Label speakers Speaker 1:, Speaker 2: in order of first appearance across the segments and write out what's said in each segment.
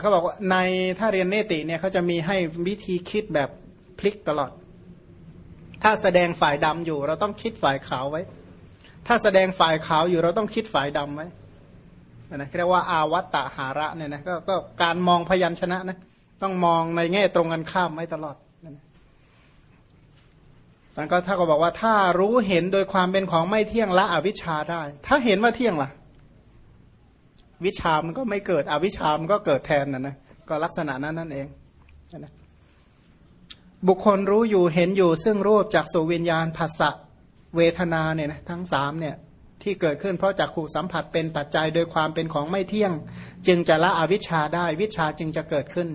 Speaker 1: เขาบอกว่าในถ้าเรียนเนติเนี่ยเขาจะมีให้วิธีคิดแบบพลิกตลอด ถ้าแสดงฝ่ายดำอยู่ เราต้องคิดฝ่ายขาวไว้ ถ้าแสดงฝ่ายขาวอยู่เราต้องคิดฝ่ายดำไว้นะเรียกว่าอาวัตตหาระเนี่ยนะกก็การมองพยัญชนะนะต้องมองในแง่ตรงกันข้ามไว้ตลอดนะมันก็ถ้าก็บอกว่าถ้ารู้เห็นโดยความเป็นของไม่เที่ยงละอวิชชาได้ ถ้าเห็นว่าเที่ยงล่ะ วิชามันก็ไม่เกิดอวิชามันก็เกิดแทนนะนะก็ลักษณะนั้นนั่นเองนะบุคคลรู้อยู่เห็นอยู่ซึ่งรูปจากสุวิญญาณภาษะเวทนาเนี่ยนะทั้งสามเนี่ยที่เกิดขึ้นเพราะจากขู่สัมผัสเป็นปัจจัยโดยความเป็นของไม่เที่ยง จึงจะละอวิชชาได้วิชาจึงจะเกิดขึ้น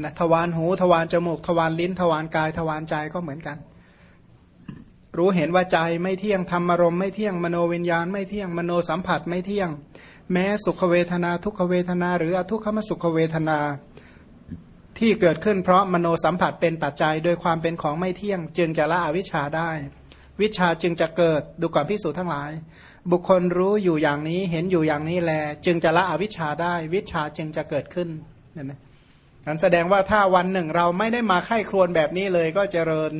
Speaker 1: นะทวารหูทวารจมูกทวารลิ้นทวารกายทวารใจก็เหมือนกัน รู้เห็นว่าใจไม่เที่ยงธรรมารมไม่เที่ยงมโนวิญญาณไม่เที่ยงมโนสัมผัสไม่เที่ยง แม้สุขเวทนาทุกขเวทนา หรืออทุกขมสุขเวทนา ที่เกิดขึ้นเพราะมโนสัมผัสเป็นปัจจัยโดยความเป็นของไม่เที่ยง จึงจะละอวิชชาได้ วิชาจึงจะเกิดดูก่อนพิสูจน์ทั้งหลาย บุคคลรู้อยู่อย่างนี้เห็นอยู่อย่างนี้แล จึงจะละอวิชชาได้ วิชาจึงจะเกิดขึ้นนั่นนะนั้นแสดงว่าถ้าวันหนึ่งเราไม่ได้มาไข้ครวนแบบนี้เลยก็เจริญ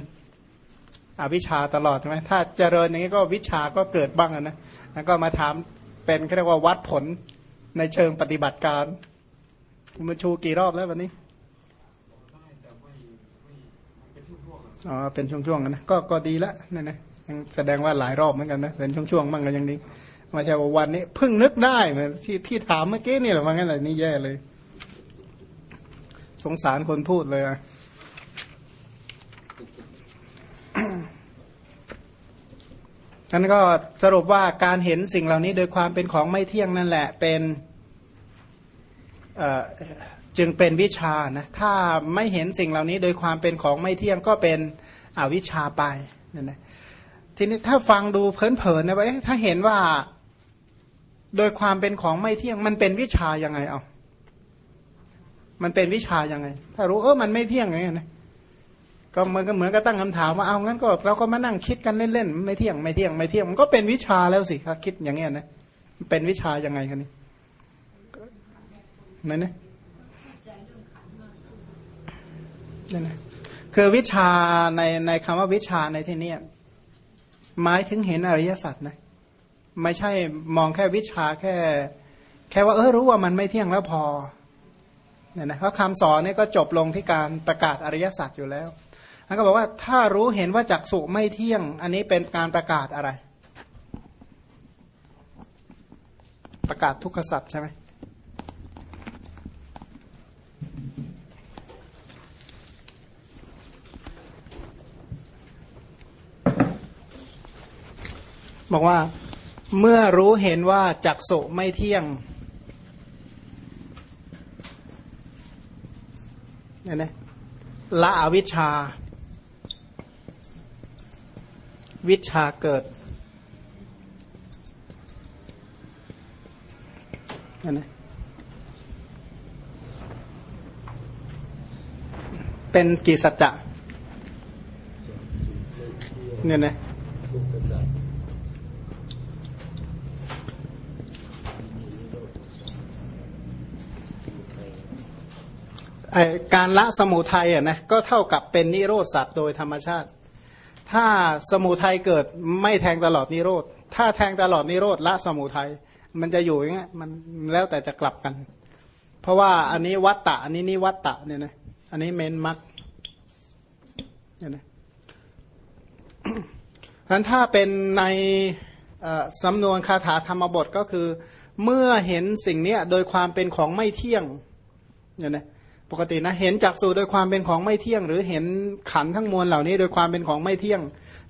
Speaker 1: อวิชชาตลอดใช่ไหมถ้าเจริญอย่างนี้ก็วิชาก็เกิดบ้างนะแล้วก็มาถามเป็นเรียกว่าวัดผลในเชิงปฏิบัติการมันชูกี่รอบแล้ววันนี้อ๋อเป็นช่วงๆนะก็ก็ดีละนั่นนะยังแสดงว่าหลายรอบเหมือนกันนะเป็นช่วงๆมั่งก็ยังดีม่ใช่ว่าวันนี้เพิ่งนึกได้เหมือนที่ที่ถามเมื่อกี้นี่แหละว่างั้นอะไรนี่แย่เลย สงสารคนพูดเลยอะ นั้นก็สรุปว่าการเห็นสิ่งเหล่านี้โดยความเป็นของไม่เที่ยงนั่นแหละเป็นจึงเป็นวิชานะถ้าไม่เห็นสิ่งเหล่านี้โดยความเป็นของไม่เที่ยงก็เป็นอวิชชาไปนั่นนะทีนี้ถ้าฟังดูเพลินๆนะว่าถ้าเห็นว่าโดยความเป็นของไม่เที่ยง มันเป็นวิชายังไงเอา มันเป็นวิชายังไง ถ้ารู้เออมันไม่เที่ยงไงนะ ก็มันก็เหมือนกับตั้งคำถามว่าเอางั้นก็เราก็มานั่งคิดกันเล่นๆไม่เที่ยงไม่เที่ยงไม่เที่ยงมันก็เป็นวิชาแล้วสิครับคิดอย่างเงี้ยนะเป็นวิชายังไงกันนี่นั่นนะนั่นนะคือวิชาในในคำว่าวิชาในที่นี้หมายถึงเห็นอริยสัจนะไม่ใช่มองแค่วิชาแค่ แค่ว่าเออรู้ว่ามันไม่เที่ยงแล้วพอเนี่ยนะเพราะคำสอนนี่ก็จบลงที่การประกาศอริยสัจอยู่แล้ว ท่านก็บอกว่าถ้ารู้เห็นว่าจักสุไม่เที่ยง อันนี้เป็นการประกาศอะไร ประกาศทุกขสัจใช่ไหมบอกว่าเมื่อรู้เห็นว่าจักสุไม่เที่ยงเนี่ยนะละอวิชชา วิชาเกิดเนี่ยนะเป็นกี่สัจจะเนี่ยนะการละสมุทัยอะนะก็เท่ากับเป็นนิโรธสัตว์โดยธรรมชาติ ถ้าสมุทัยเกิดไม่แทงตลอดนิโรธ ถ้าแทงตลอดนิโรธละสมุทัยมันจะอยู่อย่างเงี้ยมันแล้วแต่จะกลับกัน เพราะว่าอันนี้วัตตะอันนี้นิวัตตะเนี่ยนะอันนี้เมนมักเนี่ยนะฉะนั้นถ้าเป็นในสำนวนคาถาธรรมบทก็คือ เมื่อเห็นสิ่งนี้โดยความเป็นของไม่เที่ยงเนี่ยนะ ปกตินะเห็นจักสูโดยความเป็นของไม่เที่ยง หรือเห็นขันทั้งมวลเหล่านี้ โดยความเป็นของไม่เที่ยง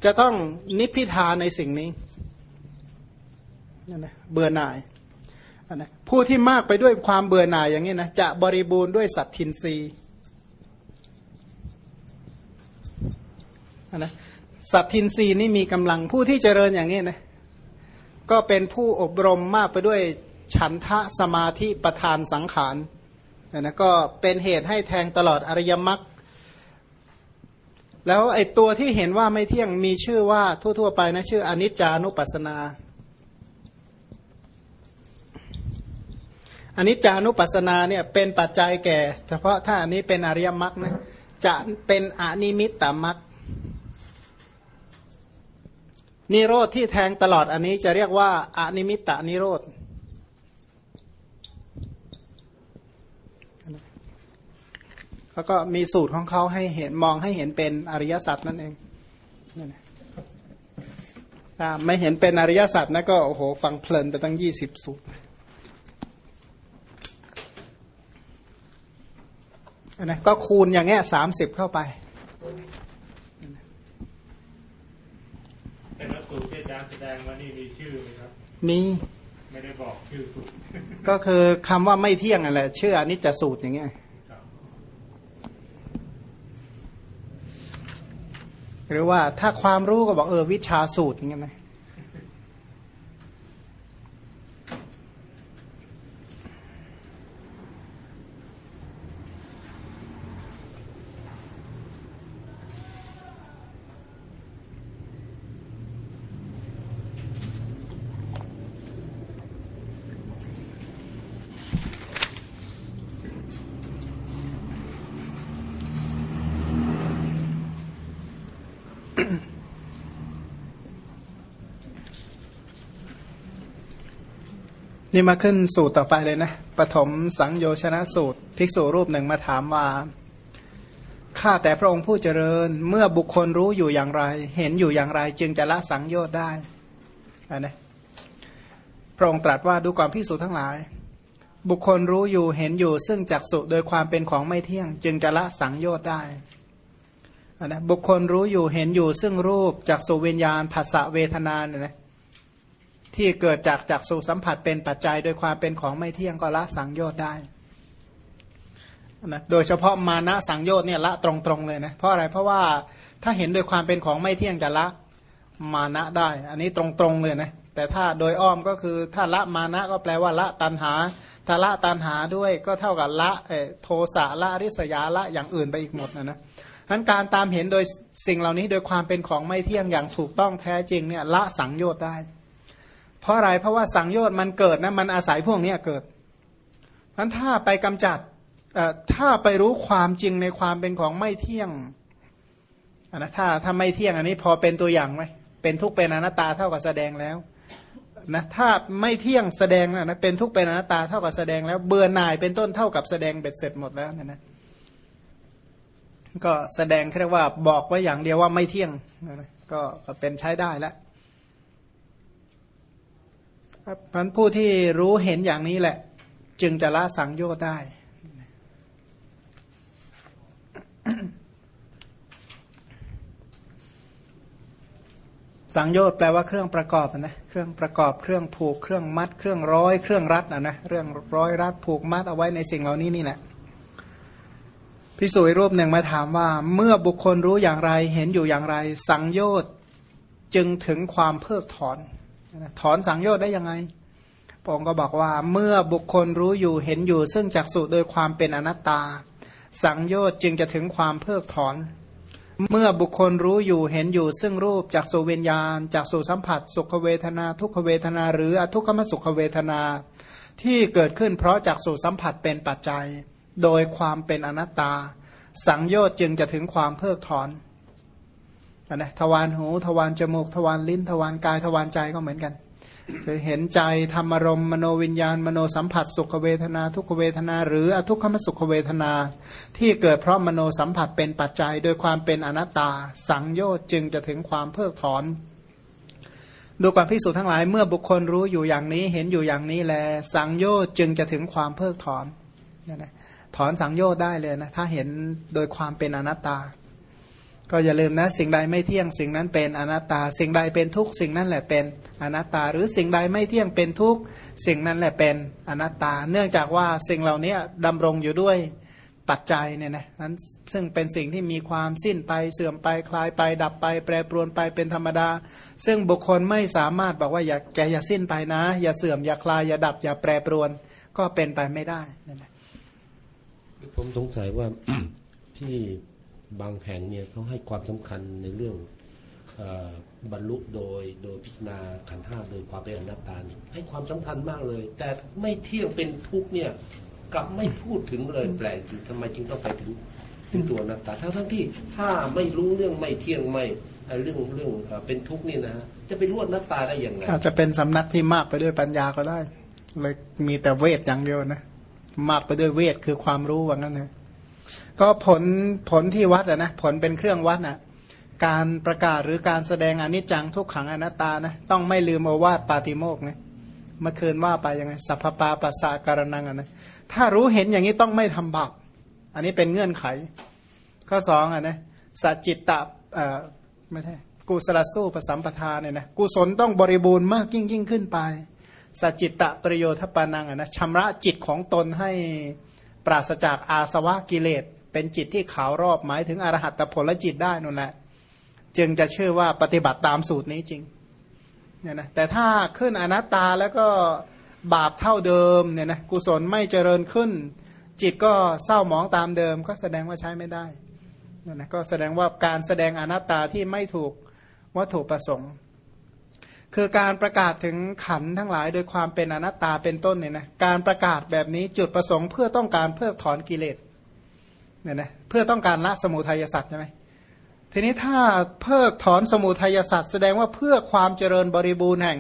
Speaker 1: จะต้องนิพพิทาในสิ่งนี้นั่นนะเบื่อหน่ายนะผู้ที่มากไปด้วยความเบื่อหน่ายอย่างนี้นะจะบริบูรณ์ด้วยสัตทินรีนะสัตทินรีนี่มีกำลังผู้ที่เจริญอย่างนี้นะก็เป็นผู้อบรมมากไปด้วยฉันทะสมาธิประธานสังขาร นะก็เป็นเหตุให้แทงตลอดอริยมรรคแล้วไอ้ตัวที่เห็นว่าไม่เที่ยงมีชื่อว่าทั่วๆไปนะชื่ออนิจจานุปัสนาอันนี้จานุปัสสนาเนี่ยเป็นปัจจัยแก่ เฉพาะถ้าอันนี้เป็นอริยมรรคนะจะเป็นอนิมิตตมรรคนิโรธที่แทงตลอดอันนี้จะเรียกว่าอนิมิตตนิโรธ แล้วก็มีสูตรของเขาให้เห็นมองให้เห็นเป็นอริยสัจนั่นเองนั่นแหละถ้าไม่เห็นเป็นอริยสัจนะก็โอ้โหฟังเพลินไปตั้งยี่สิบสูตรอันนะก็คูณอย่างเงี้ยสามสิบเข้าไป
Speaker 2: แต่ละสูตรที่อาจารย์แสดงมานี่มีชื่อไหมครับ
Speaker 1: มี
Speaker 2: ไม่ได้บอกชื่อสูตร
Speaker 1: ก็คือคำว่าไม่เที่ยงอะไรชื่ออนิจจสูตรอย่างเงี้ย
Speaker 2: ครับ
Speaker 1: หรือว่าถ้าความรู้ก็บอกเออวิชาสูตรอย่างเงี้ยนะ นี่มาขึ้นสูตรต่อไปเลยนะปฐมสังโยชนะสูตร ภิกษุรูปหนึ่งมาถามว่าข้าแต่พระองค์ผู้เจริญ เมื่อบุคคลรู้อยู่อย่างไร เห็นอยู่อย่างไร จึงจะละสังโยชน์ได้อันนะพระองค์ตรัสว่าดูความภิกษุทั้งหลาย บุคคลรู้อยู่เห็นอยู่ซึ่งจักสุโดยความเป็นของไม่เที่ยง จึงจะละสังโยชน์ได้อันนะบุคคลรู้อยู่เห็นอยู่ซึ่งรูปจักสุวิญญาณภาษาเวทนาเนี่ยนะ ที่เกิดจากจากสู่สัมผัสเป็นปัจจัยโดยความเป็นของไม่เที่ยงก็ละสังโยชน์ได้นะโดยเฉพาะมานะสังโยชน์เนี่ยละตรงๆเลยนะเพราะอะไรเพราะว่าถ้าเห็นโดยความเป็นของไม่เที่ยงจะละมานะได้ อันนี้ตรงๆเลยนะแต่ถ้าโดยอ้อมก็คือถ้าละมานะก็แปลว่าละตันหาถ้าละตันหาด้วยก็เท่ากับละโทสะละริษยาละอย่างอื่นไปอีกหมดนะนะทั้นการตามเห็นโดยสิ่งเหล่านี้โดยความเป็นของไม่เที่ยงอย่างถูกต้องแท้จริงเนี่ยละสังโยชน์ได้ เพราะอะไรเพราะว่าสังโยชน์มันเกิดนะมันอาศัยพวกนี้เกิดเพราะถ้าไปกำจัดถ้าไปรู้ความจริงในความเป็นของไม่เที่ยงนนะถ้าถ้าไม่เที่ยงอันนี้พอเป็นตัวอย่างไหมเป็นทุกเป็นอนัตตาเท่ากับแสดงแล้วนะถ้าไม่เที่ยงแสดงนะเป็นทุกเป็นอนัตตาเท่ากับแสดงแล้ว เบื่อหน่ายเป็นต้นเท่ากับแสดงเบ็ดเสร็จหมดแล้วนะนะก็แสดงเรียกว่าบอกไว้อย่างเดียวว่าไม่เที่ยงนะก็เป็นใช้ได้แล้ว พันผู้ที่รู้เห็นอย่างนี้แหละ จึงจะละสังโยชน์ได้สังโยชน์แปลว่าเครื่องประกอบนะเครื่องประกอบเครื่องผูกเครื่องมัด เครื่องร้อยเครื่องรัดนะนะเรื่องร้อยรัดผูกมัดเอาไว้ในสิ่งเหล่านี้นี่แหละพิสูจรูปหนึ่งมาถามว่า เมื่อบุคคลรู้อย่างไรเห็นอยู่อย่างไร สังโยชน์จึงถึงความเพิกถอน ถอนสังโยชน์ได้ยังไงพระองค์ก็บอกว่าเมื่อบุคคลรู้อยู่เห็นอยู่ ซึ่งจักสุโดยความเป็นอนัตตา สังโยชน์จึงจะถึงความเพิกถอน เมื่อบุคคลรู้อยู่เห็นอยู่ ซึ่งรูปจากสุวิญญาณจากสุสัมผัส สุขเวทนา ทุกขเวทนา หรืออทุกขมสุขเวทนา ที่เกิดขึ้นเพราะจากสุสัมผัสเป็นปัจจัย โดยความเป็นอนัตตา สังโยชน์จึงจะถึงความเพิกถอน นะทวารหูทวารจมูกทวารลิ้นทวารกายทวารใจก็เหมือนกันคือเห็นใจธรรมรมมโนวิญญาณ มโนสัมผัส สุขเวทนา ทุกเวทนา หรืออทุกขมสุขเวทนา ที่เกิดเพราะมโนสัมผัสเป็นปัจจัย โดยความเป็นอนัตตา สังโยชน์จึงจะถึงความเพิกถอนดูความพิสูจน์ทั้งหลายเมื่อบุคคลรู้อยู่อย่างนี้เห็นอยู่อย่างนี้แล สังโยชน์จึงจะถึงความเพิกถอนนี่นะถอนสังโยชน์ได้เลยนะถ้าเห็นโดยความเป็นอนัตตา ก็อย่าลืมนะสิ่งใดไม่เที่ยงสิ่งนั้นเป็นอนัตตา สิ่งใดเป็นทุกสิ่งนั้นแหละเป็นอนัตตา หรือสิ่งใดไม่เที่ยงเป็นทุกสิ่งนั้นแหละเป็นอนัตตา เนื่องจากว่าสิ่งเหล่านี้ดำรงอยู่ด้วยปัจจัยเนี่ยนะนั้นซึ่งเป็นสิ่งที่มีความสิ้นไปเสื่อมไปคลายไป ดับไป แปรปรวนไปเป็นธรรมดา ซึ่งบุคคลไม่สามารถบอกว่าอย่าแกอย่าสิ้นไปนะ อย่าเสื่อมอย่าคลายอย่าดับอย่าแปรปรวนก็เป็นไปไม่ได้นั่นแหละ
Speaker 3: ผมสงสัยว่าที่ บางแห่งเนี่ยเขาให้ความสำคัญในเรื่องอบรรลุโดยโดยพิจารณาขันธ์ห้าโดยความเป็นอนัตตาเนี่ยให้ความสำคัญมากเลย แต่ไม่เที่ยงเป็นทุกเนี่ยกลับไม่พูดถึงเลยแปลกจริงทำไมจึงต้องไปถึงถึงตัวอนัตตาทั้งทั้งที่ถ้าไม่รู้เรื่องไม่เที่ยงไม่เรื่องเรื่องเป็นทุกข์นี่นะจะไปรู้อนัตตาได้อย่างไร
Speaker 1: อาจจะเป็นสำนักที่มากไปด้วยปัญญาก็ได้เลยมีแต่เวทอย่างเดียวนะ มากไปด้วยเวทคือความรู้ว่างั้นเลย ก็ผลผลที่วัดอะนะผลเป็นเครื่องวัดอะการประกาศหรือการแสดงอนิจจังทุกขังอนัตตานะต้องไม่ลืมโอวาทปาติโมกนะเมื่อคืนว่าไปยังไงสัพพปาปัสสะการนังอะนะถ้ารู้เห็นอย่างนี้ต้องไม่ทำบาปอันนี้เป็นเงื่อนไข ข้อสองอะนะสัจจิตตะเอ่อไม่ใช่กุศลสู้ประสัมปทานเนี่ยนะกุศลต้องบริบูรณ์มากยิ่งยิ่งขึ้นไปสัจจิตตะประโยชน์ปานังอะนะชำระจิตของตนให้ปราศจากอาสวะกิเลส เป็นจิตที่ขาวรอบหมายถึงอรหัตผลจิตได้นั่นแหละ จึงจะเชื่อว่าปฏิบัติตามสูตรนี้จริงเนี่ยนะแต่ถ้าขึ้นอนัตตาแล้วก็บาปเท่าเดิมเนี่ยนะกุศลไม่เจริญขึ้น จิตก็เศร้าหมองตามเดิม ก็แสดงว่าใช้ไม่ได้นั่นนะก็แสดงว่าการแสดงอนัตตาที่ไม่ถูกวัตถุประสงค์ คือการประกาศถึงขันธ์ทั้งหลาย โดยความเป็นอนัตตาเป็นต้นเนี่ยนะการประกาศแบบนี้จุดประสงค์เพื่อต้องการเพิกถอนกิเลส เนี่ยนะเพื่อต้องการละสมุทัยสัตว์ใช่ไหมทีนี้ถ้าเพิกถอนสมุทัยสัตว์แสดงว่าเพื่อความเจริญบริบูรณ์แห่ง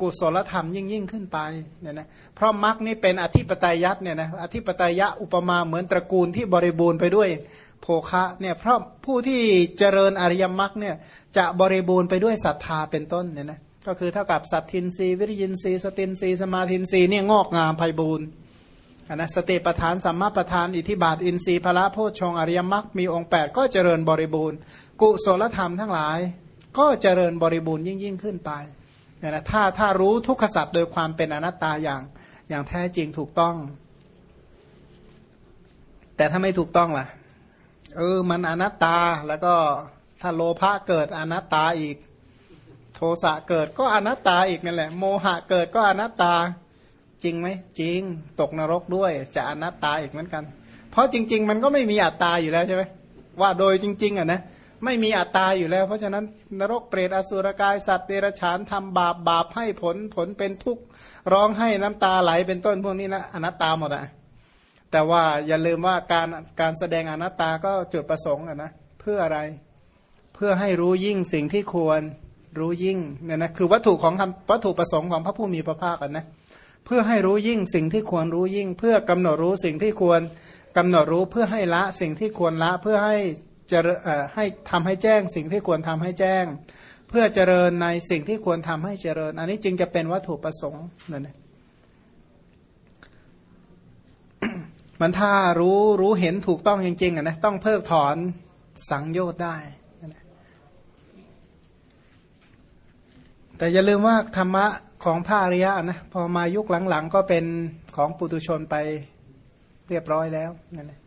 Speaker 1: กุศลธรรมยิ่งยิ่งขึ้นไปเนี่ยนะเพราะมรรคนี่เป็นอธิปไตยยัตเนี่ยนะอธิปไตยะอุปมาเหมือนตระกูลที่บริบูรณ์ไปด้วยโภคะเนี่ยเพราะผู้ที่เจริญอริยมรรคเนี่ยจะบริบูรณ์ไปด้วยศรัทธาเป็นต้นเนี่ยนะก็คือเท่ากับสัตทินรีวิริยินรีสตินรีสมาทินรีเนี่ยงอกงามไพบูรณ์ นนะสติปทานสัมมาปทาน อิทิบาท อินทรีย์พละโพชฌงอริยมรรคมีองค์ 8 ก็เจริญบริบูรณ์ กุศลธรรมทั้งหลาย ก็เจริญบริบูรณ์ยิ่งยิ่งขึ้นไปเนี่ยนะถ้าถ้ารู้ทุกขสัตว์โดยความเป็นอนัตตาอย่างอย่างแท้จริงถูกต้อง แต่ถ้าไม่ถูกต้องล่ะเออมันอนัตตาแล้วก็ถ้าโลภะเกิดอนัตตาอีก โทสะเกิดก็อนัตตาอีกนั่นแหละ โมหะเกิดก็อนัตตา จริงไหมจริง ตกนรกด้วยจะอนัตตาอีกเหมือนกัน เพราะจริง ๆ มันก็ไม่มีอัตตาอยู่แล้วใช่ไหมว่าโดยจริง ๆอะนะไม่มีอัตตาอยู่แล้ว เพราะฉะนั้นนรกเปรตอสุรกายสัตว์เดรัจฉานทำบาปบาปให้ผลผลเป็นทุกข์ร้องให้น้ำตาไหลเป็นต้นพวกนี้นะอนัตตาหมดอะแต่ว่าอย่าลืมว่าการการแสดงอนัตตาก็จุดประสงค์อะนะเพื่ออะไรเพื่อให้รู้ยิ่งสิ่งที่ควรรู้ยิ่งเนี่ยนะคือวัตถุของคำวัตถุประสงค์ของพระผู้มีพระภาคกันนะ พื่อให้รู้ยิ่งสิ่งที่ควรรู้ยิ่ง เพื่อกำหนดรู้สิ่งที่ควรกำหนดรู้เพื่อให้ละสิ่งที่ควรละเพื่อให้จะให้ทำให้แจ้ง สิ่งที่ควรทำให้แจ้ง เพื่อเจริญในสิ่งที่ควรทำให้เจริญ อันนี้จึงจะเป็นวัตถุประสงค์นั่นเองมันถ้ารู้รู้เห็นถูกต้องจริงๆอะนะต้องเพิกถอนสังโยชน์ได้ แต่อย่าลืมว่าธรรมะของพระอริยะนะพอมายุคหลังๆ ก็เป็นของปุตุชนไปเรียบร้อยแล้วนั่นแหละ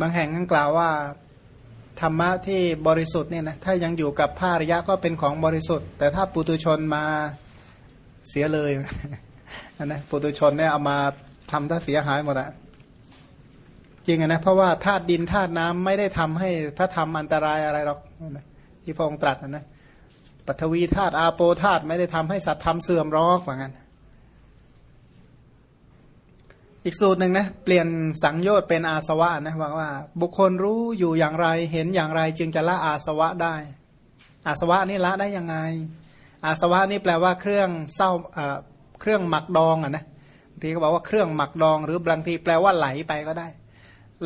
Speaker 1: บางแห่งนั้นกล่าวว่าธรรมะที่บริสุทธิ์เนี่ยนะถ้ายังอยู่กับพระอริยะก็เป็นของบริสุทธิ์ แต่ถ้าปุตุชนมาเสียเลยนะปุตุชนเนี่ยเอามาทำถ้าเสียหายหมดอะจริงนะเพราะว่าธาตุดินธาตุน้ำไม่ได้ทำให้ถ้าทำอันตรายอะไรหรอกที่พระองค์ตรัสนะ ปัทวีธาตุอาโปธาตุไม่ได้ทำให้สัตว์ทำเสื่อมรอกว่างั้น อีกสูตรหนึ่งนะเปลี่ยนสังโยชน์เป็นอาสวะนะว่าว่า บุคคลรู้อยู่อย่างไรเห็นอย่างไรจึงจะละอาสวะได้ อาสวะนี่ละได้ยังไง อาสวะนี่แปลว่าเครื่องเศร้าเครื่องหมักดองอะนะบางทีก็บอกว่าเครื่องหมักดอง หรือบางทีแปลว่าไหลไปก็ได้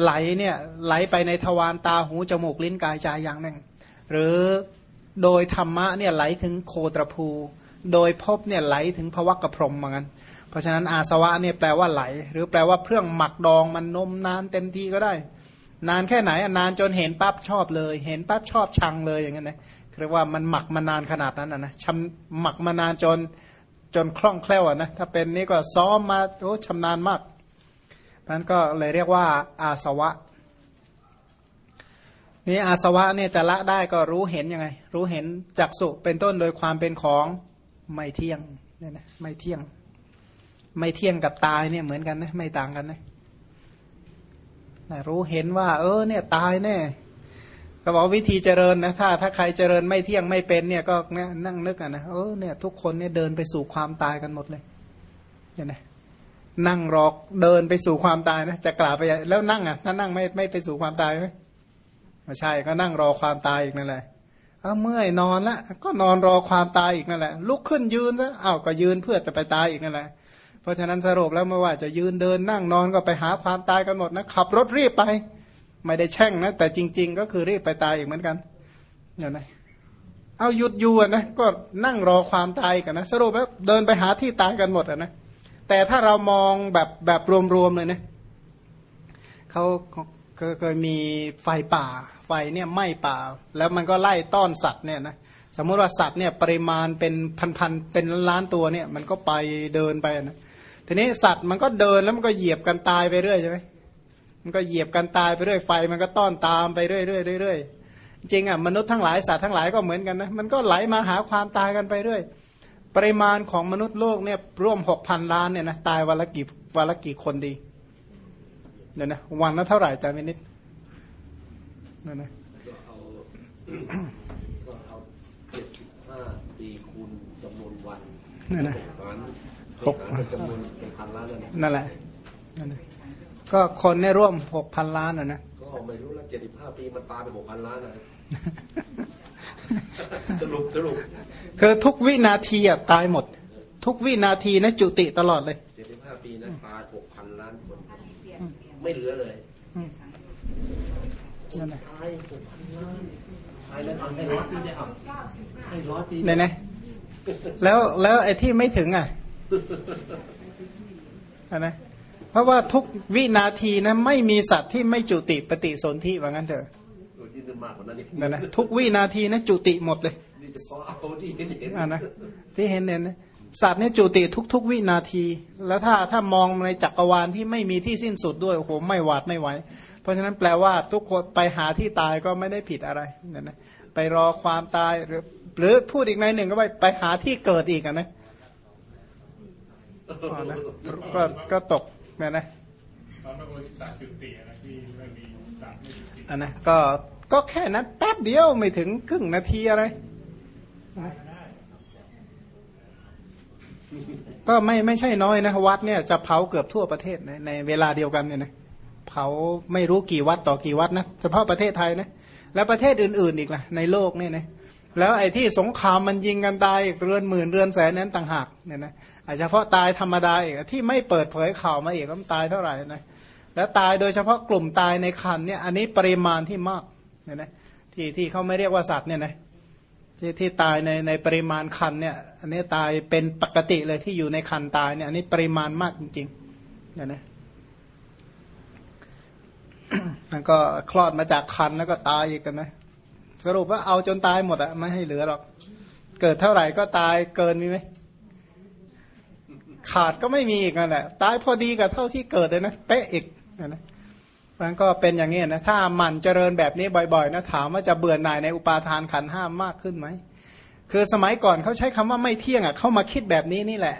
Speaker 1: ไหลเนี่ยไหลไปในทวารตาหูจมูกลิ้นกายใจอย่างหนึ่ง หรือ โดยธรรมะเนี่ยไหลถึงโคตรภู โดยพบเนี่ยไหลถึงภวกระพรมเหมือนกันเพราะฉะนั้นอาสวะเนี่ยแปลว่าไหล หรือแปลว่าเครื่องหมักดองมันนมนานเต็มทีก็ได้ นานแค่ไหนนานจนเห็นปั๊บชอบเลย เห็นปั๊บชอบชังเลยอย่างเงี้ยนะเรียกว่ามันหมักมานานขนาดนั้นนะชำหมักมานานจนจนคล่องแคล่วนะถ้าเป็นนี้ก็ซ้อมมาโอ้ชำนาญมากนั้นก็เลยเรียกว่าอาสวะ นี่อาสวะเนี่ยจะละได้ก็รู้เห็นยังไง รู้เห็นจักสุเป็นต้นโดยความเป็นของไม่เที่ยงเนี่ยนะไม่เที่ยง ไม่เที่ยงกับตายเนี่ยเหมือนกันนะไม่ต่างกันนะรู้เห็นว่า เออ เนี่ยตายแน่ก็บอกวิธีเจริญนะถ้า ถ้าใครเจริญไม่เที่ยงไม่เป็นเนี่ยก็นั่นั่งนึกอะนะเออเนี่ยทุกคนเนี่ยเดินไปสู่ความตายกันหมดเลยเห็นไหมนั่งรอกเดินไปสู่ความตายนะจะกล่าวไปแล้วนั่งอะถ้านั่งไม่ไม่ไปสู่ความตายไหม ไม่ใช่ก็นั่งรอความตายอีกนั่นแหละเอาเมื่อยนอนละก็นอนรอความตายอีกนั่นแหละลุกขึ้นยืนซะเอาก็ยืนเพื่อจะไปตายอีกนั่นแหละ เพราะฉะนั้นสรุปแล้วไม่ว่าจะยืนเดินนั่งนอนก็ไปหาความตายกันหมดนะขับรถรีบไป ไม่ได้แช่งนะ แต่จริง ๆ ก็คือรีบไปตายอีกเหมือนกันเห็นไหมเอาหยุดอยู่นะก็นั่งรอความตายกันนะสรุปแล้วเดินไปหาที่ตายกันหมดอะนะแต่ถ้าเรามองแบบแบบรวมๆเลยนะเขา เคยเคยมีไฟป่า ไฟเนี่ยไหม้ป่า แล้วมันก็ไล่ต้อนสัตว์เนี่ยนะสมมติว่าสัตว์เนี่ยปริมาณเป็นพันๆเป็นล้านตัวเนี่ย มันก็ไปเดินไปนะทีนี้สัตว์มันก็เดินแล้วมันก็เหยียบกันตายไปเรื่อยใช่ไหมมันก็เหยียบกันตายไปเรื่อยไฟ มันก็ต้อนตามไปเรื่อยเรื่อยเรื่อยจริงอะมนุษย์ทั้งหลายสัตว์ทั้งหลายก็เหมือนกันนะมันก็ไหลมาหาความตายกันไปเรื่อยปริมาณของมนุษย์โลกเนี่ยร่วมหกพันล้านเนี่ยนะตายวันละกี่วันละกี่คนดี เนี่ยนะวันละเท่าไหร่จามินิดเนี่ยนะ
Speaker 3: ก็เอาก็เอาเจ็ดสิบห้าปีคูณจำนวนวัน
Speaker 1: นั่นนะ
Speaker 3: หาร
Speaker 1: หก
Speaker 3: หารจำนวนเป็นพันล้านนั่นแหละ
Speaker 1: นั่นแหละนั่นแหละก็คนเนี่ยร่วมหกพันล้านอะนะ
Speaker 3: ก็ไม่รู้ละเจ็ดสิบห้าปีมันตายไปหกพันล้านนะสรุปสรุป
Speaker 1: คือทุกวินาทีอะตายหมด ทุกวินาทีนะจุติตลอดเลย
Speaker 3: เจ็ดสิบห้าปีนะตายหกพันล้านคน ไม่เหลือเลย
Speaker 1: นั่นแหละ
Speaker 3: ตายหกพันล้านตายแล้วเอาให้ร้อยปีได้เอาให้ร้อยปี
Speaker 1: เนี่ยนะแล้วแล้วไอ้ที่ไม่ถึงอะอันนะเพราะว่าทุกวินาทีนะไม่มีสัตว์ที่ไม่จุติปฏิสนธิว่างั้นเถอะ
Speaker 3: โอ้ยนี่จะมากกว่านั้นอีก
Speaker 1: นั่นนะทุกวินาทีนะจุติหมดเลย
Speaker 3: นี่จะพอเอาที่เห็นเห็น
Speaker 1: อ่านะที่เห็นเนี่ยนะ สัตว์เนี่ยจุติทุก ๆ วินาที แล้วถ้าถ้ามองในจักรวาลที่ไม่มีที่สิ้นสุดด้วยโอ้โหไม่หวาดไม่ไหว เพราะฉะนั้นแปลว่าทุกคนไปหาที่ตายก็ไม่ได้ผิดอะไรเนี่ยนะไปรอความตายหรือหรือพูดอีกในหนึ่งก็ไปไปหาที่เกิดอีกอะนะอ๋อนะก็ก็ตกเนี่ยนะ
Speaker 2: ตอนพระโพธิสัตว์จุตินะที่ไม่มีสัตว์ไม่จุติ
Speaker 1: อันนะก็ก็แค่นั้นแป๊บเดียวไม่ถึงครึ่งนาทีอะไรนะ ก็ไม่ไม่ใช่น้อยนะวัดเนี่ยจะเผาเกือบทั่วประเทศในในเวลาเดียวกันเนี่ยนะเผาไม่รู้กี่วัดต่อกี่วัดนะเฉพาะประเทศไทยนะแล้วประเทศอื่น ๆอีกล่ะในโลกเนี่ยนะแล้วไอ้ที่สงครามมันยิงกันตายเรือนหมื่นเรือนแสนนั้นต่างหากเนี่ยนะอาจจะเฉพาะตายธรรมดาอีกที่ไม่เปิดเผยข่าวมาอีกว่ามันตายเท่าไหร่นะแล้วตายโดยเฉพาะกลุ่มตายในคันเนี่ยอันนี้ปริมาณที่มากเนี่ยนะที่ที่เขาไม่เรียกว่าสัตว์เนี่ยนะ ที่ที่ตายในในปริมาณคันเนี่ย อันนี้ตายเป็นปกติเลยที่อยู่ในคันตายเนี่ย อันนี้ปริมาณมากจริงๆเนี่ยนะมันก็คลอดมาจากคันแล้วก็ตายอีกกันนะ สรุปว่าเอาจนตายหมดอะไม่ให้เหลือหรอก เกิดเท่าไหร่ก็ตายเกินมีไหมขาดก็ไม่มีอีกนั่นแหละตายพอดีกับเท่าที่เกิดเลยนะเป๊ะอีกนะนะ มันก็เป็นอย่างนี้นะถ้าหมันเจริญแบบนี้บ่อยๆนะถามว่าจะเบื่อหน่ายในอุปาทานขันห้ามมากขึ้นไหมคือสมัยก่อนเขาใช้คำว่าไม่เที่ยงอะเข้ามาคิดแบบนี้นี่แหละ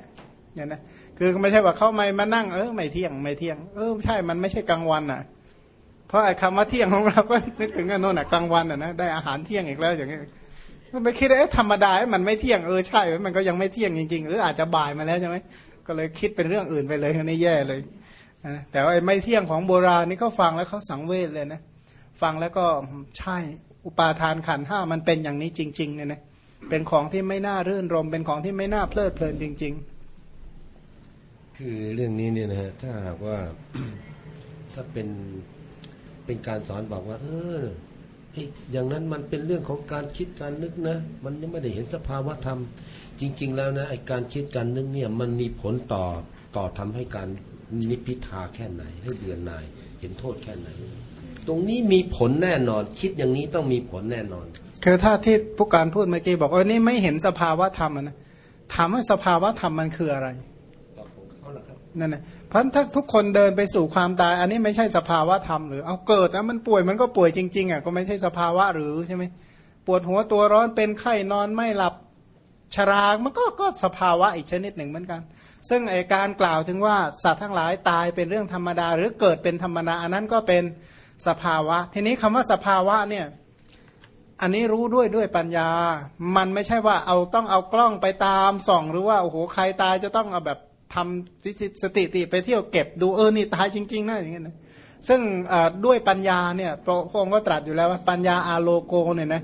Speaker 1: เนี่ยนะคือไม่ใช่ว่าเขาไม่มานั่งเออไม่เที่ยงไม่เที่ยงเออใช่มันไม่ใช่กลางวันอะ เพราะไอ้คำว่าเที่ยงของเราก็นึกถึงกันโน่นน่ะกลางวันอะนะได้อาหารเที่ยงอีกแล้วอย่างเงี้ยก็ไปคิดเอ๊ะธรรมดาเอ๊ะมันไม่เที่ยงเออใช่ มันก็ยังไม่เที่ยงจริงๆหรืออาจจะบ่ายมาแล้วใช่ไหมก็เลยคิดเป็นเรื่องอื่นไปเลยอันนี้แย่เลย นะแต่ว่าไอ้ไม่เที่ยงของโบราณนี่เขาฟังแล้วเขาสังเวชเลยนะ ฟังแล้วก็ใช่อุปาทานขันห้ามันเป็นอย่างนี้จริง ๆ เนี่ยนะเป็นของที่ไม่น่ารื่นรม เป็นของที่ไม่น่าเพลิดเพลินจริง
Speaker 3: คือเรื่องนี้เนี่ยนะฮะถ้าหากว่าถ้าเป็นเป็นการสอนบอกว่า เอออย่างนั้นมันเป็นเรื่องของการคิดการนึกนะ มันยังไม่ได้เห็นสภาวะธรรม จริง ๆ แล้วนะไอ้การคิดการนึกเนี่ย มันมีผลต่อต่อทำให้การ นิพพิทาแค่ไหน ให้เดือนนาย เห็นโทษแค่ไหน ตรงนี้มีผลแน่นอน คิดอย่างนี้ต้องมีผลแน่นอน
Speaker 1: ๆคือถ้าที่ผู้การพูดเมื่อกี้บอกว่านี่ไม่เห็นสภาวะธรรมอะนะถามว่าสภาวะธรรมมันคืออะไร
Speaker 3: ตอบของเขาละครับ
Speaker 1: นั่นแหละเพราะถ้าทุกคนเดินไปสู่ความตาย อันนี้ไม่ใช่สภาวะธรรมหรือเอาเกิดนะมันป่วยมันก็ป่วยจริงๆอะก็ไม่ใช่สภาวะหรือใช่ไหมปวดหัวตัวร้อนเป็นไข้นอนไม่หลับชรา มันก็ก็สภาวะอีกชนิดหนึ่งเหมือนกัน ซึ่งไอการกล่าวถึงว่าสัตว์ทั้งหลายตายเป็นเรื่องธรรมดา หรือเกิดเป็นธรรมดาอันนั้นก็เป็นสภาวะ ทีนี้คำว่าสภาวะเนี่ยอันนี้รู้ด้วยด้วยปัญญา มันไม่ใช่ว่าเอาต้องเอากล้องไปตามส่อง หรือว่าโอ้โหใครตายจะต้องเอาแบบทำวิจิตสติติไปเที่ยวเก็บดูเออนี่ตายจริง ๆนะอย่างเงี้ยนะซึ่งด้วยปัญญาเนี่ยพระพระองค์ก็ตรัสอยู่แล้วว่าปัญญาอาโลโกเนี่ยนะ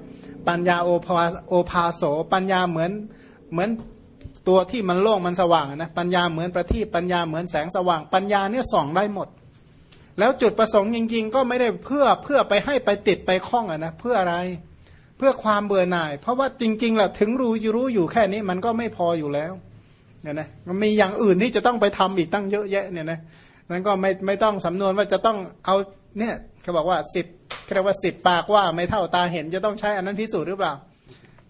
Speaker 1: ปัญญาโอภาโอภาโส ปัญญาเหมือนเหมือน ตัวที่มันโล่งมันสว่างนะปัญญาเหมือนประทีปปัญญาเหมือนแสงสว่าง ปัญญาเนี่ยส่องได้หมด แล้วจุดประสงค์จริง ๆ ก็ไม่ได้เพื่อเพื่อไปให้ไปติดไปคล้องอะนะเพื่ออะไรเพื่อความเบื่อหน่าย เพราะว่าจริงๆแหละถึงรู้อยู่รู้อยู่แค่นี้มันก็ไม่พออยู่แล้วเนี่ยนะมันมีอย่างอื่นที่จะต้องไปทำอีกตั้งเยอะแยะเนี่ยนะนั้นก็ไม่ไม่ต้องสำนวนว่าจะต้องเอาเนี่ยเขาบอกว่าสิบเรียกว่าสิบปากว่าไม่เท่าตาเห็นจะต้องใช้อันนั้นพิสูจน์หรือเปล่า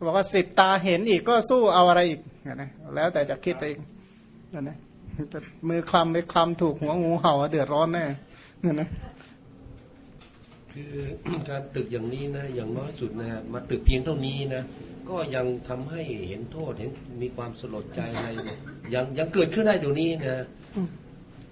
Speaker 1: บอกว่าสิบตาเห็นอีกก็สู้เอาอะไรอีกนะแล้วแต่จะคิดไปเองเนี่ยนะมือคลำไปคลำถูกหัวงูเห่าเดือดร้อนแน่เนี่ยนะ
Speaker 3: คือการตึกอย่างนี้นะอย่างน้อยสุดนะมาตึกเพียงเท่านี้นะก็ยังทำให้เห็นโทษเห็นมีความสลดใจอะไรยยังยังเกิดขึ้นได้เดี๋ยวนี้นะ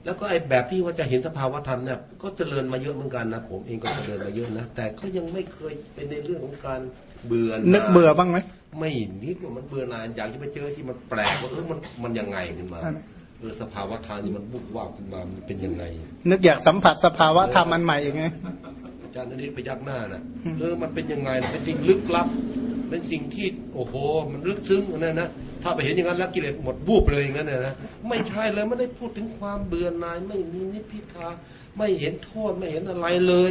Speaker 3: แล้วก็ไอ้แบบที่ว่าจะเห็นสภาวธรรมเนี่ยก็เจริญมาเยอะเหมือนกันนะผมเองก็เจริญมาเยอะนะแต่ก็ยังไม่เคยเป็นในเรื่องของการเบื่อหา
Speaker 1: นึกเบื่อบ้างไหม
Speaker 3: ไม่นิดว่ามันเบื่อหนายอยากจะไปเจอที่มันแปลกว่าเออมันมันยังไงขึ้นมา
Speaker 1: นั่น
Speaker 3: เออสภาวธรรมนี่มันบุกว่าบขึ้นมามันเป็นยังไง
Speaker 1: นึกอยากสัมผัสสภาวะธรรมอันใหม่อย่างไง
Speaker 3: อาจารย์นริไปยักหน้าน่ะเออมันเป็นยังไงนะเป็นสิ่งลึกลับ เป็นสิ่งที่โอ้โห มันลึกซึ้งนะนะ ถ้าไปเห็นอย่างนั้นแล้วกิเลสหมดบูบเลยอย่างนั้นนะนะไม่ใช่เลยไม่ได้พูดถึงความเบื่อหน่าย ไม่มีนิพพิทาไม่เห็นโทษไม่เห็นอะไรเลย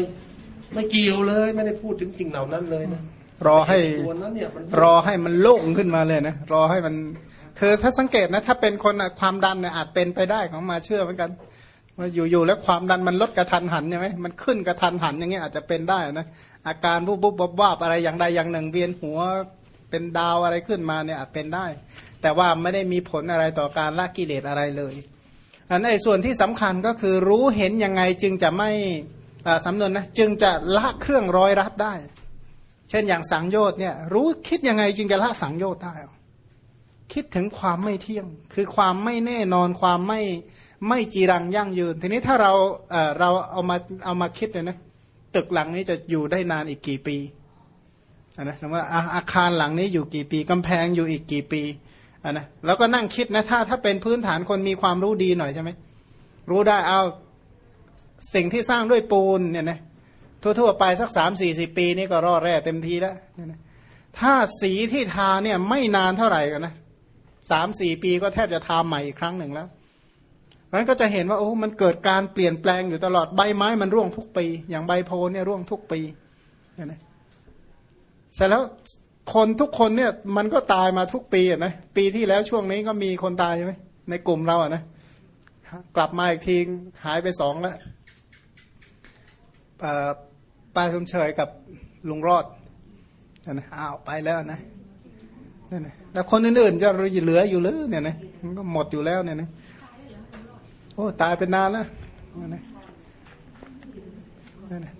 Speaker 3: ไม่เกี่ยวเลย ไม่ได้พูดถึงสิ่งเหล่านั้นเลยนะ
Speaker 1: รอให้
Speaker 3: ตัวนั้นเนี่ยมัน
Speaker 1: รอให้มันโล่งขึ้นมาเลยนะรอให้มันคือถ้าสังเกตนะ ถ้าเป็นคนอะความดันเนี่ยอาจเป็นไปได้ของมาเชื่อเหมือนกันว่าอยู่ๆแล้วความดันมันลดกระทันหันใช่ไหมมันขึ้นกระทันหันอย่างเงี้ยอาจจะเป็นได้นะอาการบุบบุบวับวาบอะไรอย่างใดอย่างหนึ่งเวียนหัว เป็นดาวอะไรขึ้นมาเนี่ยอาจเป็นได้ แต่ว่าไม่ได้มีผลอะไรต่อการละกิเลสอะไรเลยอันไอ้ส่วนที่สำคัญก็คือรู้เห็นยังไงจึงจะไม่อ่าสำนวนนะจึงจะละเครื่องร้อยรัดได้ เช่นอย่างสังโยชน์เนี่ยรู้คิดยังไงจึงจะละสังโยชน์ได้ คิดถึงความไม่เที่ยง คือความไม่แน่นอนความไม่ไม่จีรังยั่งยืน ทีนี้ถ้าเราเออเราเอามาเอามาคิดเลยนะตึกหลังนี้จะอยู่ได้นานอีกกี่ปี นะสมมติว่าอาอาคารหลังนี้อยู่กี่ปีกำแพงอยู่อีกกี่ปีนะแล้วก็นั่งคิดนะถ้าถ้าเป็นพื้นฐานคนมีความรู้ดีหน่อยใช่ไหมรู้ได้เอาสิ่งที่สร้างด้วยปูนเนี่ยนะทั่วๆไปสักสามสี่สิบปีนี่ก็รอดแร่เต็มทีแล้วเนี่ยนะถ้าสีที่ทาเนี่ยไม่นานเท่าไหร่กันนะสามสี่ปีก็แทบจะทาใหม่อีกครั้งหนึ่งแล้วมันก็จะเห็นว่าโอ้ มันเกิดการเปลี่ยนแปลงอยู่ตลอดใบไม้มันร่วงทุกปี อย่างใบโพเนี่ยร่วงทุกปีเนี่ยนะ เสร็จแล้วคนทุกคนเนี่ยมันก็ตายมาทุกปีอะนะปีที่แล้วช่วงนี้ก็มีคนตายใช่ไหมในกลุ่มเราอะนะกลับมาอีกทีหายไปสองแล้วป้าสมเชยกับลุงรอดนั่นนะอ้าวไปแล้วนะนั่นนะแล้วคนอื่นๆจะเหลืออยู่หรือเนี่ยนะมันก็หมดอยู่แล้วเนี่ยนะโอ้ตายไปนานแล้วนั่นนะ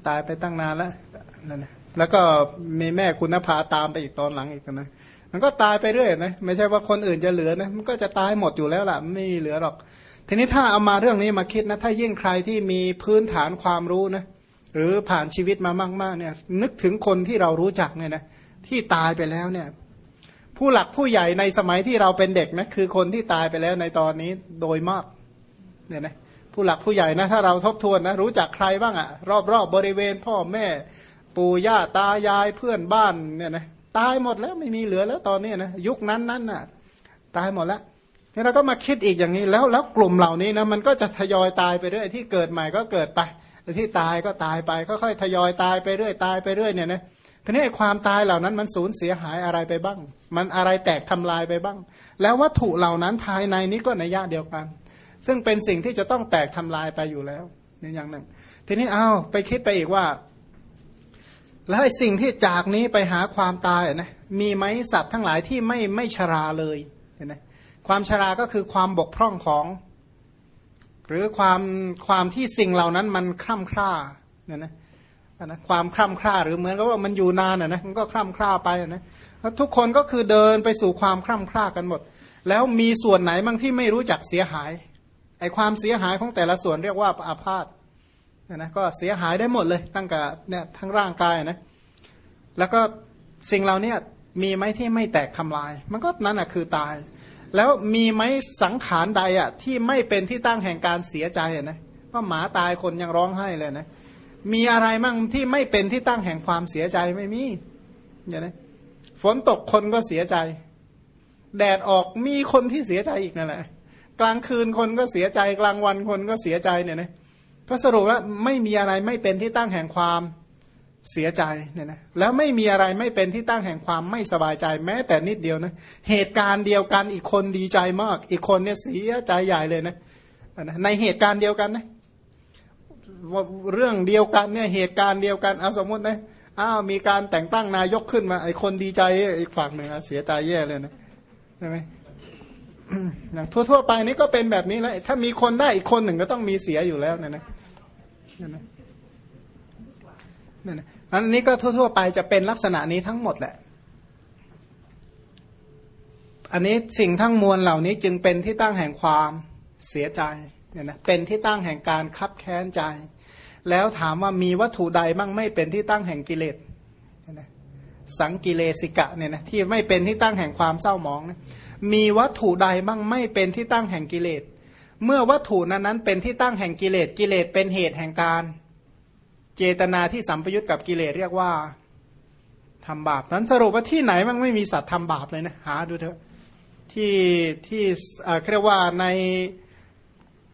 Speaker 1: ตายไปตั้งนานแล้วนั่นนะ แล้วก็มีแม่คุณภาตามไปอีกตอนหลังอีกนะมันก็ตายไปเรื่อยนะไม่ใช่ว่าคนอื่นจะเหลือนะมันก็จะตายหมดอยู่แล้วล่ะไม่มีเหลือหรอก ทีนี้ถ้าเอามาเรื่องนี้มาคิดนะ ถ้ายิ่งใครที่มีพื้นฐานความรู้นะหรือผ่านชีวิตมามากๆเนี่ยนึกถึงคนที่เรารู้จักเนี่ยนะที่ตายไปแล้วเนี่ย ผู้หลักผู้ใหญ่ในสมัยที่เราเป็นเด็กนะคือคนที่ตายไปแล้วในตอนนี้โดยมากเนี่ยนะผู้หลักผู้ใหญ่นะถ้าเราทบทวนนะรู้จักใครบ้างอะรอบๆบบริเวณพ่อแม่ ปู่ย่าตายายเพื่อนบ้านเนี่ยนะตายหมดแล้วไม่มีเหลือแล้วตอนนี้นะยุคนั้นนั้นน่ะตายหมดแล้วนี่เราก็มาคิดอีกอย่างนี้แล้วแล้วกลุ่มเหล่านี้นะมันก็จะทยอยตายไปเรื่อยที่เกิดใหม่ก็เกิดไปที่ตายก็ตายไปค่อยๆทยอยตายไปเรื่อยตายไปเรื่อยเนี่ยนะทีนี้ความตายเหล่านั้นมันสูญเสียหายอะไรไปบ้าง มันอะไรแตกทำลายไปบ้าง แล้ววัตถุเหล่านั้นภายในนี้ก็ในยะเดียวกัน ซึ่งเป็นสิ่งที่จะต้องแตกทำลายไปอยู่แล้วนี่อย่างหนึ่ง ทีนี้เอาไปคิดไปอีกว่า แล้วไอ้สิ่งที่จากนี้ไปหาความตายนะมีไหมสัตว์ทั้งหลายที่ไม่ไม่ชราเลยเห็นไหมความชราก็คือความบกพร่องของ หรือความความที่สิ่งเหล่านั้นมันคร่ำคร่าเนี่ยนะนะความคร่ำคร่าหรือเหมือนกับว่ามันอยู่นานอะนะมันก็คร่ำคร่าไปอะนะทุกคนก็คือเดินไปสู่ความคร่ำคร่ากันหมด แล้วมีส่วนไหนบ้างที่ไม่รู้จักเสียหายไอความเสียหายของแต่ละส่วนเรียกว่าอาพาธ นะก็เสียหายได้หมดเลย ตั้งแต่เนี่ยทั้งร่างกายนะแล้วก็สิ่งเรานี่ยมีไหมที่ไม่แตกทำลาย มันก็นั่นอะคือตาย แล้วมีไหมสังขารใดอะที่ไม่เป็นที่ตั้งแห่งการเสียใจนะว่าหมาตายคนยังร้องไห้เลยนะมีอะไรมั่งที่ไม่เป็นที่ตั้งแห่งความเสียใจไม่มีอย่างนี้ฝนตกคนก็เสียใจ แดดออกมีคนที่เสียใจอีกนั่นแหละกลางคืนคนก็เสียใจ กลางวันคนก็เสียใจเนี่ยนะ พระสรุปว่าไม่มีอะไรไม่เป็นที่ตั้งแห่งความเสียใจเนี่ยนะแล้วไม่มีอะไรไม่เป็นที่ตั้งแห่งความไม่สบายใจแม้แต่นิดเดียวนะเหตุการณ์เดียวกันอีกคนดีใจมาก อีกคนเนี่ยเสียใจใหญ่เลยนะในเหตุการณ์เดียวกันนะเรื่องเดียวกันเนี่ยเหตุการณ์เดียวกันเอาสมมตินะอ้าวมีการแต่งตั้งนายกขึ้นมาไอ้คนดีใจอีกฝั่งหนึ่งเสียใจแย่เลยนะใช่ไหมอย่างทั่วๆไปนี่ก็เป็นแบบนี้แหละถ้ามีคนได้อีกคนหนึ่งก็ต้องมีเสียอยู่แล้วนะนะ นั่นนะนั่นนะอันนี้ก็ทั่วๆไปจะเป็นลักษณะนี้ทั้งหมดแหละ อันนี้สิ่งทั้งมวลเหล่านี้จึงเป็นที่ตั้งแห่งความเสียใจเนี่ยนะเป็นที่ตั้งแห่งการคับแค้นใจ แล้วถามว่ามีวัตถุใดบ้างไม่เป็นที่ตั้งแห่งกิเลสเนี่ยนะสังกิเลสิกะเนี่ยนะที่ไม่เป็นที่ตั้งแห่งความเศร้าหมองนะมีวัตถุใดบ้างไม่เป็นที่ตั้งแห่งกิเลส เมื่อวัตถุนั้นนั้นเป็นที่ตั้งแห่งกิเลสกิเลสเป็นเหตุแห่งการ เจตนาที่สัมปยุตกับกิเลสเรียกว่าทำบาปนั้นสรุปว่าที่ไหนมันไม่มีสัตว์ทำบาปเลยนะหาดูเถอะที่ที่เรียกว่าใน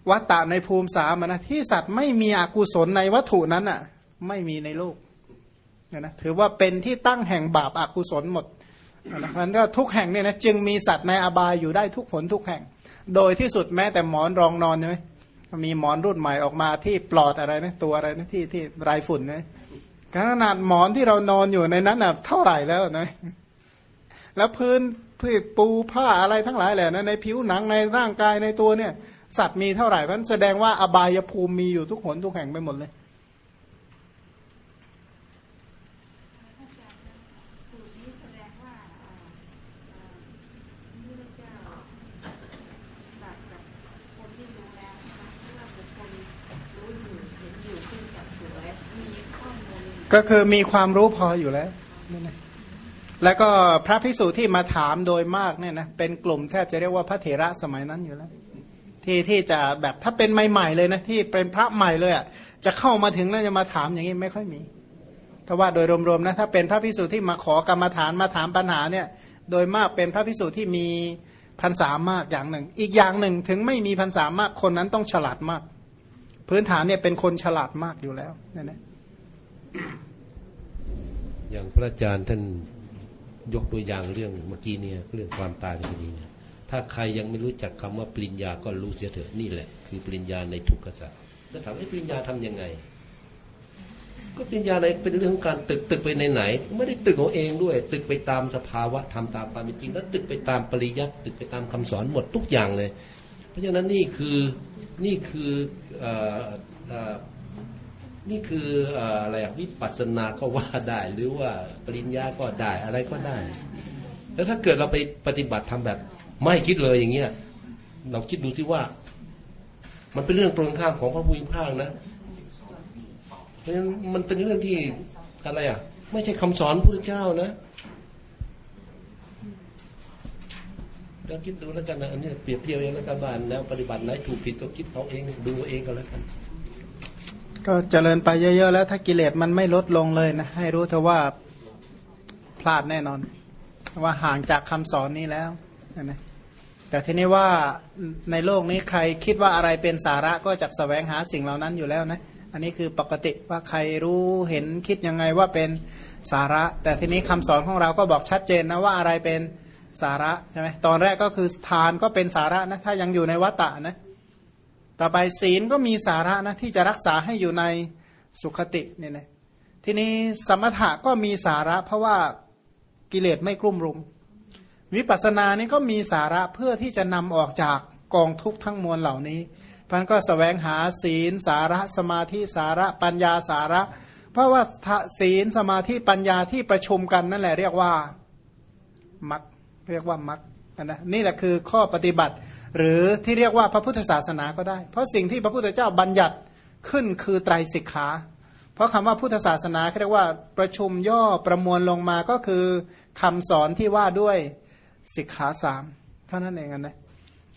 Speaker 1: วัตตะในภูมิสามนะที่สัตว์ไม่มีอกุศลในวัตถุนั้นอะ ไม่มีในโลกเนี่ยนะถือว่าเป็นที่ตั้งแห่งบาปอากุศลหมดนะมันก็ทุกแห่งเนี่ยนะจึงมีสัตว์ในอบายอยู่ได้ทุกผลทุกแห่ง โดยที่สุดแม้แต่หมอนรองนอนใช่ไหมมีหมอนรุ่นใหม่ออกมาที่ปลอดอะไรนะตัวอะไรนะที่ที่ไรฝุ่นนะขนาดหมอนที่เรานอนอยู่ในนั้นน่ะเท่าไหร่แล้วนะแล้วพื้นพื้นปูผ้าอะไรทั้งหลายแหละนะในผิวหนังในร่างกายในตัวเนี่ย สัตว์มีเท่าไหร่เพราะแสดงว่าอบายภูมิมีอยู่ทุกหนทุกแห่งไปหมดเลย
Speaker 4: สูตรนี้แสดงว่าเอ่อเอ่อพระพุทธเจ้าแบบกับคนที่รู้แล้วนะคะเพราะว่าบุคคลรู้อยู่เห็นอยู่ซึ่งจักสวยมีข้อมูล
Speaker 1: ก็คือมีความรู้พออยู่แล้วนี่นะแล้วก็พระภิกษุที่มาถามโดยมากเนี่ยนะเป็นกลุ่มแทบจะเรียกว่าพระเถระสมัยนั้นอยู่แล้ว ที่ที่จะแบบถ้าเป็นใหม่ๆเลยนะที่เป็นพระใหม่เลยอะจะเข้ามาถึงแล้วจะมาถามอย่างนี้ไม่ค่อยมีแต่ว่าโดยรวมๆนะถ้าเป็นพระภิกษุที่มาขอกรรมฐานมาถามปัญหาเนี่ย โดยมากเป็นพระภิกษุที่มีพรรษามากอย่างหนึ่ง อีกอย่างหนึ่งถึงไม่มีพรรษามากคนนั้นต้องฉลาดมาก พื้นฐานเนี่ยเป็นคนฉลาดมากอยู่แล้วเนี่ยนะ
Speaker 3: อย่างพระอาจารย์ท่านยกตัวอย่างเรื่องเมื่อกี้เนี่ยเรื่องความตายคดีเนี่ยถ้าใครยังไม่รู้จักคำว่าปริญญาก็รู้เสียเถอะนี่แหละ คือปริญญาในทุกขสัตว์แล้วถามว่าปริญญาทำยังไง ก็ปริญญาในเป็นเรื่องของการตึกตึกไปในไหน ไม่ได้ตึกของเองด้วย ตึกไปตามสภาวะทำตามความเป็นจริงแล้วตึกไปตามปริยัติตึกไปตามคำสอนหมดทุกอย่างเลย เพราะฉะนั้นนี่คือนี่คืออออ นี่คืออะไรวิปัสสนาก็ว่าได้หรือว่าปริญญาก็ได้อะไรก็ได้ แล้วถ้าเกิดเราไปปฏิบัติทำแบบ ไม่คิดเลยอย่างเงี้ยเราคิดดูที่ว่า มันเป็นเรื่องตรงข้ามของพระภูมิภาคนะเพราะฉะนั้นมันเป็นเรื่องที่อะไรอะ ไม่ใช่คำสอนพระเจ้านะเราคิดดูแล้วกันนะอันนี้เปรียบเทียบเองแล้วกันว่านแล้วปฏิบัติไหนถูกผิดก็คิดเอาเองดูเองก็แล้วกัน
Speaker 1: ก็เจริญไปเยอะ ๆ แล้วถ้ากิเลสมันไม่ลดลงเลยนะ ให้รู้เถอะว่าพลาดแน่นอน ว่าห่างจากคำสอนนี้แล้วนะแต่ทีนี้ว่าในโลกนี้ใครคิดว่าอะไรเป็นสาระก็จะแสวงหาสิ่งเหล่านั้นอยู่แล้วนะ อันนี้คือปกติว่าใครรู้เห็นคิดยังไงว่าเป็นสาระ แต่ทีนี้คำสอนของเราก็บอกชัดเจนนะว่าอะไรเป็นสาระใช่ไหมตอนแรกก็คือทานก็เป็นสาระนะถ้ายังอยู่ในวัตตะนะ ต่อไปศีลก็มีสาระนะที่จะรักษาให้อยู่ในสุขติเนี่ยนะทีนี้สมถะก็มีสาระเพราะว่ากิเลสไม่กลุ่มรุม วิปัสสนานี่ก็มีสาระเพื่อที่จะนำออกจากกองทุกข์ทั้งมวลเหล่านี้พันก็สแสวงหาศีล สาระสมาธิสาระปัญญาสาระ เพราะว่าศีลสมาธิปัญญาที่ประชุมกันนั่นแหละเรียกว่ามักเรียกว่ามัก นะนี่แหละคือข้อปฏิบัติ หรือที่เรียกว่าพระพุทธศาสนาก็ได้ เพราะสิ่งที่พระพุทธเจ้าบัญญัติขึ้นคือไตรสิกขา เพราะคำว่าพุทธศาสนาเรียกว่าประชุมย่อประมวลลงมาก็คือคำสอนที่ว่าด้วยสิกขาสามเท่านั้นเองนะ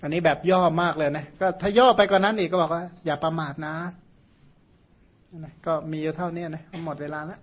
Speaker 1: อันนี้แบบย่อมากเลยนะก็ถ้าย่อไปกว่านั้นอีกก็บอกว่า อย่าประมาทนะนะ ก็มีอยู่เท่านี้นะหมดเวลาแล้ว